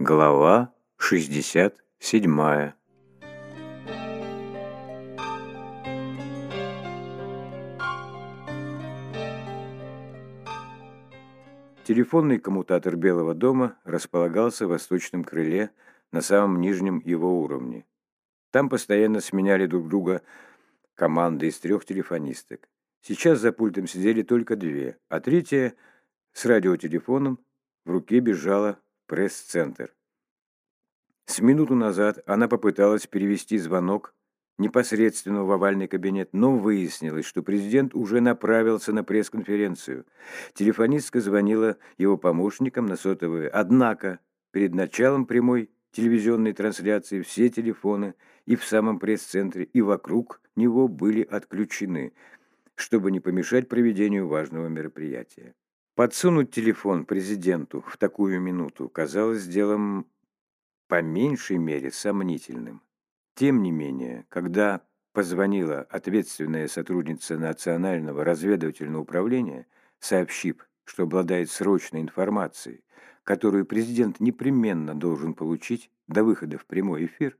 Глава 67 Телефонный коммутатор Белого дома располагался в восточном крыле на самом нижнем его уровне. Там постоянно сменяли друг друга команды из трех телефонисток. Сейчас за пультом сидели только две, а третья с радиотелефоном в руке бежала пресс-центр. С минуту назад она попыталась перевести звонок непосредственно в овальный кабинет, но выяснилось, что президент уже направился на пресс-конференцию. Телефонистка звонила его помощникам на сотовые. Однако перед началом прямой телевизионной трансляции все телефоны и в самом пресс-центре, и вокруг него были отключены, чтобы не помешать проведению важного мероприятия. Подсунуть телефон президенту в такую минуту казалось делом по меньшей мере сомнительным. Тем не менее, когда позвонила ответственная сотрудница Национального разведывательного управления, сообщив, что обладает срочной информацией, которую президент непременно должен получить до выхода в прямой эфир,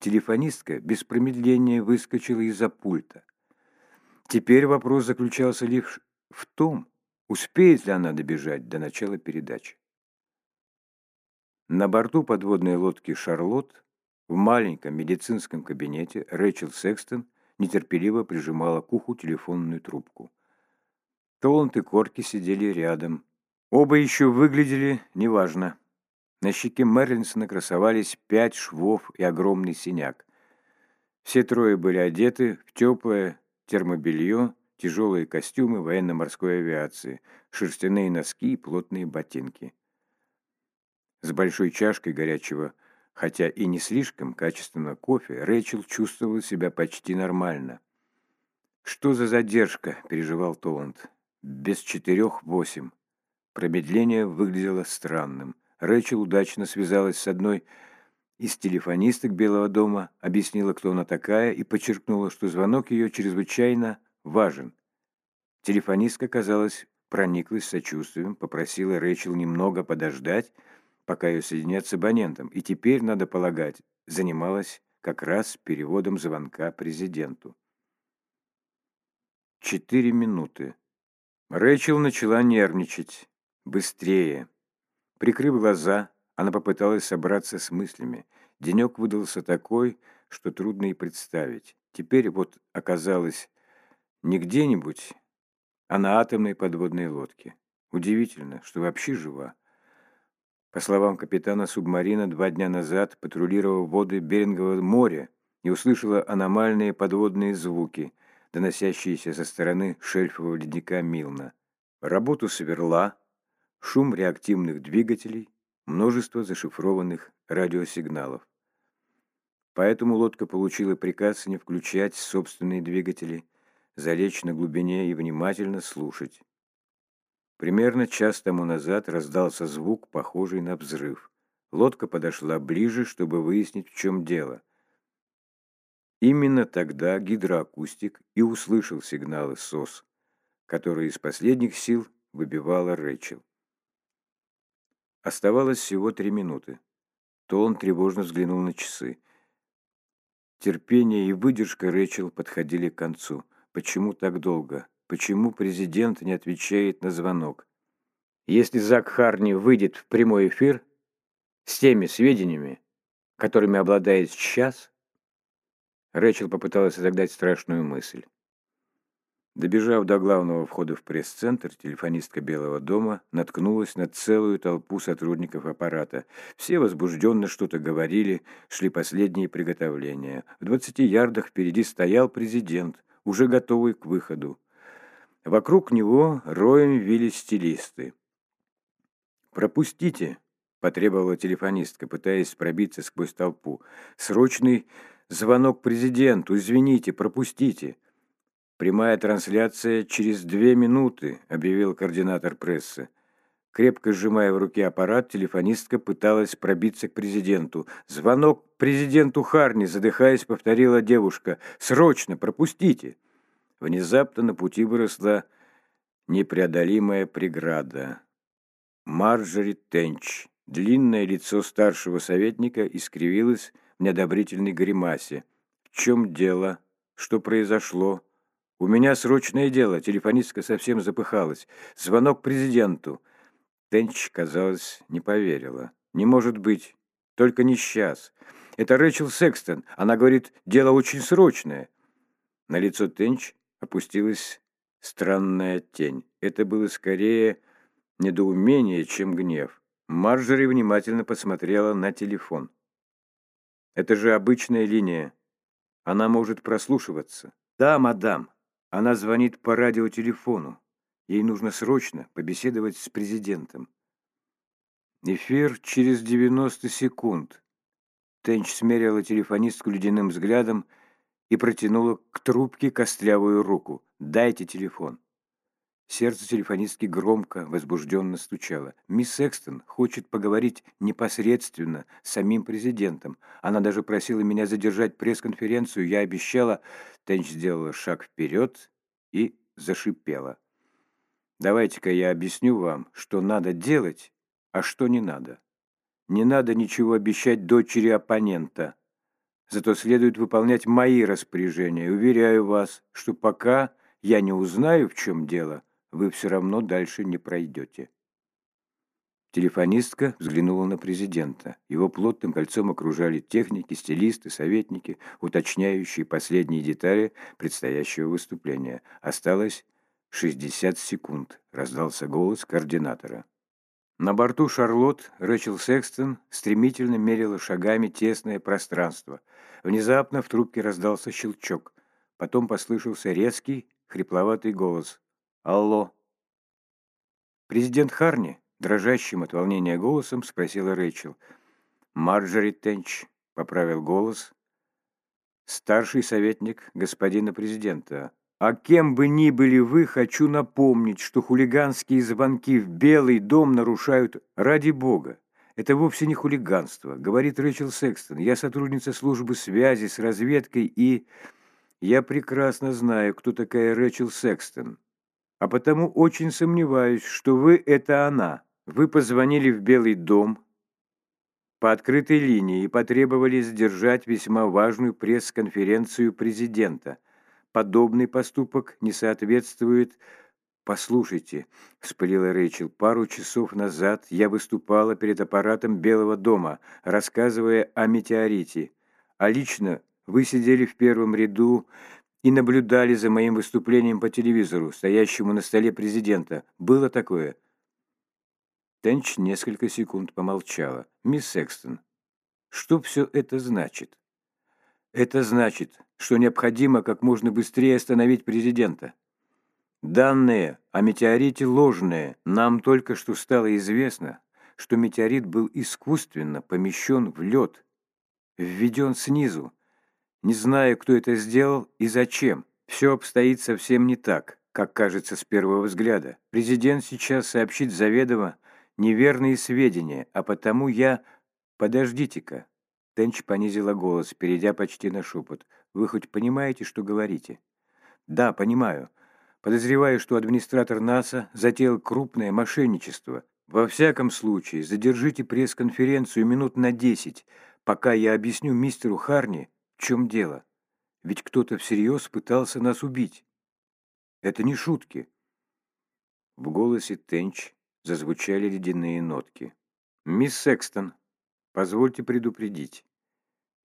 телефонистка без промедления выскочила из-за пульта. Теперь вопрос заключался лишь в том, Успеет ли она добежать до начала передачи? На борту подводной лодки «Шарлотт» в маленьком медицинском кабинете Рэчел Секстон нетерпеливо прижимала к уху телефонную трубку. Толланд и Корки сидели рядом. Оба еще выглядели неважно. На щеке Мерлинсона красовались пять швов и огромный синяк. Все трое были одеты в теплое термобелье тяжелые костюмы военно-морской авиации, шерстяные носки и плотные ботинки. С большой чашкой горячего, хотя и не слишком качественного кофе, Рэйчел чувствовала себя почти нормально. «Что за задержка?» – переживал Толланд. «Без четырех восемь». Промедление выглядело странным. Рэйчел удачно связалась с одной из телефонисток Белого дома, объяснила, кто она такая, и подчеркнула, что звонок ее чрезвычайно важен. Телефонистка, казалось, прониклась сочувствием, попросила Рэйчел немного подождать, пока ее соединят с абонентом, и теперь, надо полагать, занималась как раз переводом звонка президенту. Четыре минуты. Рэйчел начала нервничать. Быстрее. Прикрыв глаза, она попыталась собраться с мыслями. Денек выдался такой, что трудно и представить. Теперь вот оказалось не где-нибудь, а на атомной подводной лодке. Удивительно, что вообще жива. По словам капитана субмарина, два дня назад патрулировала воды Берингового моря и услышала аномальные подводные звуки, доносящиеся со стороны шельфового ледника Милна. Работу сверла, шум реактивных двигателей, множество зашифрованных радиосигналов. Поэтому лодка получила приказ не включать собственные двигатели – залечь на глубине и внимательно слушать. Примерно час тому назад раздался звук, похожий на взрыв. Лодка подошла ближе, чтобы выяснить, в чем дело. Именно тогда гидроакустик и услышал сигналы СОС, которые из последних сил выбивала Рэчел. Оставалось всего три минуты. То он тревожно взглянул на часы. Терпение и выдержка Рэчел подходили к концу. Почему так долго? Почему президент не отвечает на звонок? Если Зак Харни выйдет в прямой эфир с теми сведениями, которыми обладает сейчас, Рэчел попыталась отогнать страшную мысль. Добежав до главного входа в пресс-центр, телефонистка Белого дома наткнулась на целую толпу сотрудников аппарата. Все возбужденно что-то говорили, шли последние приготовления. В двадцати ярдах впереди стоял президент, уже готовый к выходу. Вокруг него роем вились стилисты. «Пропустите!» – потребовала телефонистка, пытаясь пробиться сквозь толпу. «Срочный звонок президенту! Извините, пропустите!» «Прямая трансляция через две минуты», – объявил координатор прессы. Крепко сжимая в руке аппарат, телефонистка пыталась пробиться к президенту. «Звонок президенту Харни!» – задыхаясь, повторила девушка. «Срочно! Пропустите!» Внезапно на пути выросла непреодолимая преграда. Марджори Тенч, Длинное лицо старшего советника искривилось в неодобрительной гримасе. «В чем дело? Что произошло?» «У меня срочное дело», — телефонистка совсем запыхалась. «Звонок президенту». Тенч, казалось, не поверила. «Не может быть. Только не сейчас. Это Рэчел Секстон. Она говорит, дело очень срочное». На лицо Тенч опустилась странная тень. Это было скорее недоумение, чем гнев. Марджори внимательно посмотрела на телефон. «Это же обычная линия. Она может прослушиваться». «Да, мадам. Она звонит по радиотелефону. Ей нужно срочно побеседовать с президентом. Эфир через 90 секунд. Тенч смерила телефонистку ледяным взглядом и протянула к трубке костлявую руку. «Дайте телефон». Сердце телефонистки громко, возбужденно стучало. Мисс Экстон хочет поговорить непосредственно с самим президентом. Она даже просила меня задержать пресс-конференцию. Я обещала... Тенч сделала шаг вперед и зашипела. «Давайте-ка я объясню вам, что надо делать, а что не надо. Не надо ничего обещать дочери оппонента. Зато следует выполнять мои распоряжения. Уверяю вас, что пока я не узнаю, в чем дело, вы все равно дальше не пройдете». Телефонистка взглянула на президента. Его плотным кольцом окружали техники, стилисты, советники, уточняющие последние детали предстоящего выступления. Осталось 60 секунд, раздался голос координатора. На борту «Шарлотт» Рэчел Секстон стремительно мерила шагами тесное пространство. Внезапно в трубке раздался щелчок. Потом послышался резкий, хрипловатый голос. «Алло!» «Президент Харни?» Дрожащим от волнения голосом спросила Рэйчел. «Марджори Тенч», — поправил голос. «Старший советник господина президента. А кем бы ни были вы, хочу напомнить, что хулиганские звонки в Белый дом нарушают ради бога. Это вовсе не хулиганство, говорит Рэйчел Секстон. Я сотрудница службы связи с разведкой и... Я прекрасно знаю, кто такая Рэйчел Секстон. А потому очень сомневаюсь, что вы — это она. Вы позвонили в Белый дом по открытой линии и потребовали сдержать весьма важную пресс-конференцию президента. Подобный поступок не соответствует... «Послушайте», — вспылила Рэйчел, — «пару часов назад я выступала перед аппаратом Белого дома, рассказывая о метеорите. А лично вы сидели в первом ряду и наблюдали за моим выступлением по телевизору, стоящему на столе президента. Было такое?» Тенч несколько секунд помолчала. «Мисс Секстон, что все это значит?» «Это значит, что необходимо как можно быстрее остановить президента. Данные о метеорите ложные. Нам только что стало известно, что метеорит был искусственно помещен в лед, введен снизу. Не знаю, кто это сделал и зачем. Все обстоит совсем не так, как кажется с первого взгляда. Президент сейчас сообщит заведомо неверные сведения, а потому я... Подождите-ка. Тенч понизила голос, перейдя почти на шепот. Вы хоть понимаете, что говорите? Да, понимаю. Подозреваю, что администратор НАСА затеял крупное мошенничество. Во всяком случае, задержите пресс-конференцию минут на десять, пока я объясню мистеру Харни, в чем дело. Ведь кто-то всерьез пытался нас убить. Это не шутки. В голосе Тенч зазвучали ледяные нотки. «Мисс Секстон, позвольте предупредить.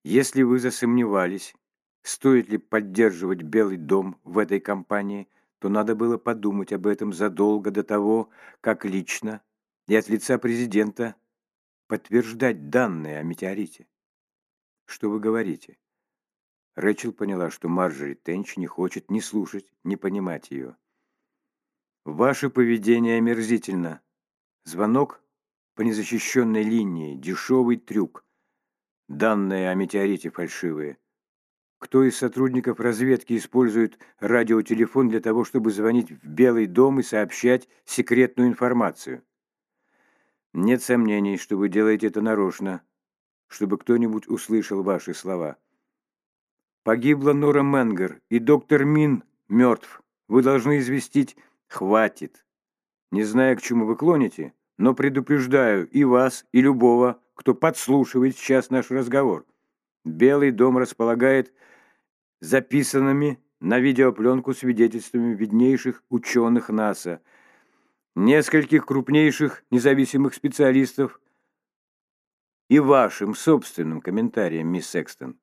Если вы засомневались, стоит ли поддерживать Белый дом в этой кампании, то надо было подумать об этом задолго до того, как лично и от лица президента подтверждать данные о метеорите. Что вы говорите?» Рэчел поняла, что Марджори Тенч не хочет ни слушать, ни понимать ее. «Ваше поведение омерзительно», Звонок по незащищенной линии, дешевый трюк. Данные о метеорите фальшивые. Кто из сотрудников разведки использует радиотелефон для того, чтобы звонить в Белый дом и сообщать секретную информацию? Нет сомнений, что вы делаете это нарочно, чтобы кто-нибудь услышал ваши слова. Погибла Нора Менгер, и доктор Мин мертв. Вы должны известить «Хватит». Не зная, к чему вы клоните, но предупреждаю и вас, и любого, кто подслушивает сейчас наш разговор. Белый дом располагает записанными на видеопленку свидетельствами виднейших ученых НАСА, нескольких крупнейших независимых специалистов и вашим собственным комментарием, мисс Секстон.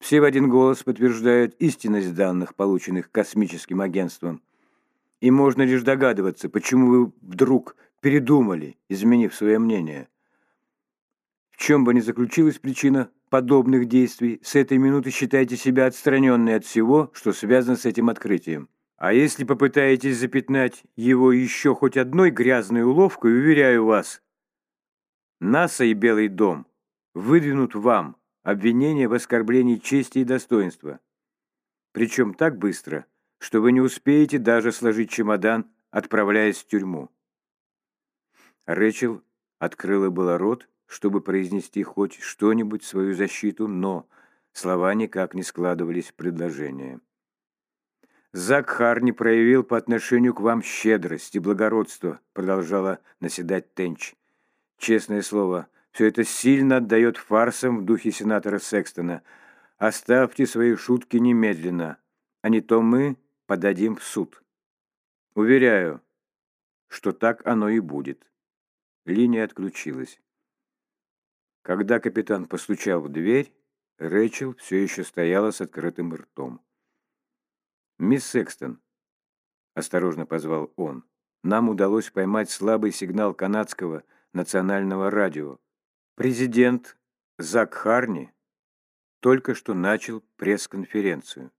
Все в один голос подтверждают истинность данных, полученных космическим агентством. И можно лишь догадываться, почему вы вдруг передумали, изменив свое мнение. В чем бы ни заключилась причина подобных действий, с этой минуты считайте себя отстраненной от всего, что связано с этим открытием. А если попытаетесь запятнать его еще хоть одной грязной уловкой, уверяю вас, НАСА и Белый дом выдвинут вам обвинение в оскорблении чести и достоинства. Причем так быстро, что вы не успеете даже сложить чемодан, отправляясь в тюрьму. Рэчел открыла было рот, чтобы произнести хоть что-нибудь в свою защиту, но слова никак не складывались в предложение. «Зак Харни проявил по отношению к вам щедрость и благородство», продолжала наседать Тенч. Честное слово, все это сильно отдает фарсам в духе сенатора Секстона. Оставьте свои шутки немедленно, а не то мы подадим в суд. Уверяю, что так оно и будет. Линия отключилась. Когда капитан постучал в дверь, Рэчел все еще стояла с открытым ртом. «Мисс Секстон», — осторожно позвал он, — «нам удалось поймать слабый сигнал канадского национального радио. Президент Зак Харни только что начал пресс-конференцию.